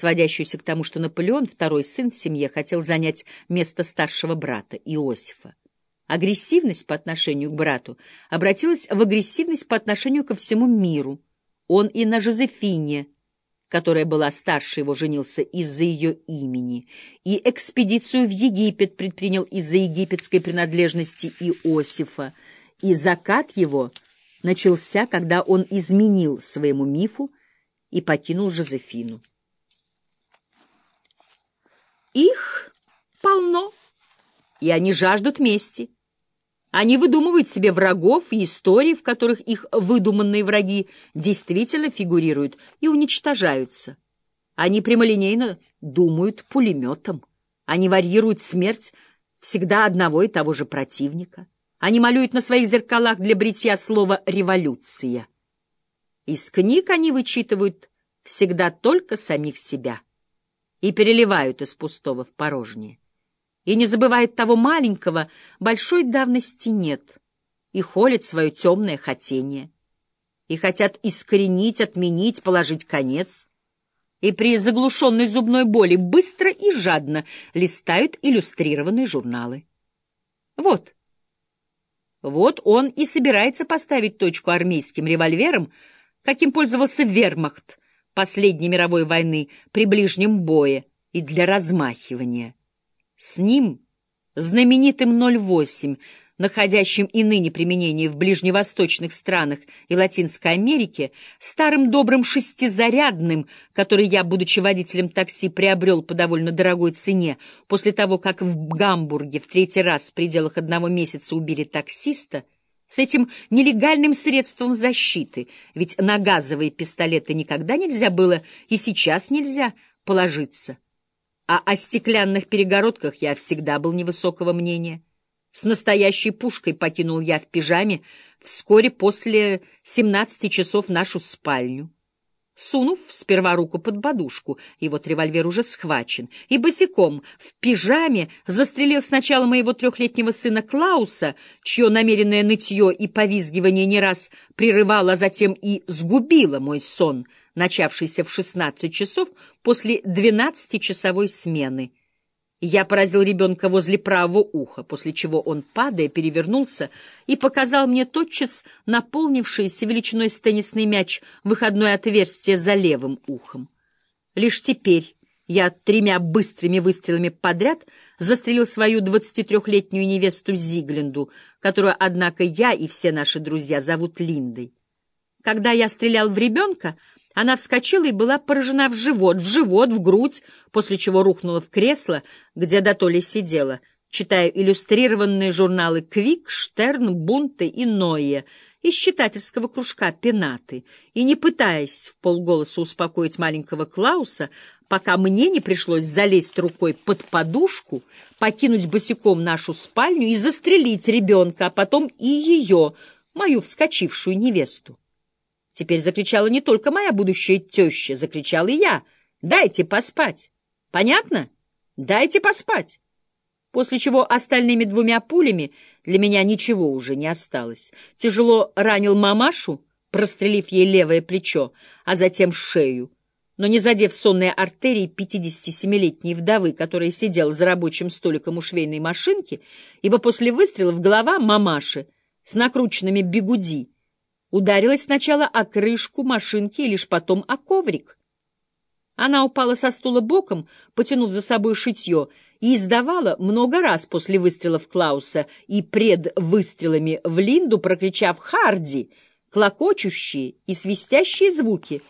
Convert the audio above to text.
сводящуюся к тому, что Наполеон, второй сын в семье, хотел занять место старшего брата Иосифа. Агрессивность по отношению к брату обратилась в агрессивность по отношению ко всему миру. Он и на Жозефине, которая была старше его, женился из-за ее имени, и экспедицию в Египет предпринял из-за египетской принадлежности Иосифа, и закат его начался, когда он изменил своему мифу и покинул Жозефину. Их полно, и они жаждут мести. Они выдумывают себе врагов и истории, в которых их выдуманные враги действительно фигурируют и уничтожаются. Они прямолинейно думают пулеметом. Они варьируют смерть всегда одного и того же противника. Они малюют на своих зеркалах для бритья слово «революция». Из книг они вычитывают всегда только самих себя и переливают из пустого в порожнее. И не забывают того маленького, большой давности нет, и холят свое темное хотение, и хотят искоренить, отменить, положить конец, и при заглушенной зубной боли быстро и жадно листают иллюстрированные журналы. Вот. Вот он и собирается поставить точку армейским револьвером, каким пользовался вермахт последней мировой войны при ближнем бое и для размахивания. С ним, знаменитым 08, находящим и ныне применение в ближневосточных странах и Латинской Америке, старым добрым шестизарядным, который я, будучи водителем такси, приобрел по довольно дорогой цене, после того, как в Гамбурге в третий раз в пределах одного месяца убили таксиста, с этим нелегальным средством защиты, ведь на газовые пистолеты никогда нельзя было и сейчас нельзя положиться а о стеклянных перегородках я всегда был невысокого мнения. С настоящей пушкой покинул я в пижаме вскоре после 17 часов нашу спальню. Сунув сперва руку под подушку, вот револьвер уже схвачен, и босиком в пижаме застрелил сначала моего трехлетнего сына Клауса, чье намеренное нытье и повизгивание не раз прерывало, а затем и сгубило мой сон — начавшийся в 16 часов после 12-часовой смены. Я поразил ребенка возле правого уха, после чего он, падая, перевернулся и показал мне тотчас наполнившееся величиной с теннисный мяч выходное отверстие за левым ухом. Лишь теперь я тремя быстрыми выстрелами подряд застрелил свою 23-летнюю невесту Зигленду, которую, однако, я и все наши друзья зовут Линдой. Когда я стрелял в ребенка, она вскочила и была поражена в живот, в живот, в грудь, после чего рухнула в кресло, где дотоле сидела, читая иллюстрированные журналы «Квик», «Штерн», «Бунты» и «Ноя» из читательского кружка «Пенаты», и не пытаясь в полголоса успокоить маленького Клауса, пока мне не пришлось залезть рукой под подушку, покинуть босиком нашу спальню и застрелить ребенка, а потом и ее, мою вскочившую невесту. Теперь закричала не только моя будущая теща, закричал и я. «Дайте поспать!» «Понятно? Дайте поспать!» После чего остальными двумя пулями для меня ничего уже не осталось. Тяжело ранил мамашу, прострелив ей левое плечо, а затем шею, но не задев сонные артерии 57-летней вдовы, которая сидела за рабочим столиком у швейной машинки, ибо после выстрелов голова мамаши с накрученными бегуди ударилась сначала о крышку машинки и лишь потом о коврик. Она упала со стула боком, потянув за собой шитье, и издавала много раз после выстрелов Клауса и пред выстрелами в Линду, прокричав «Харди!» клокочущие и свистящие звуки,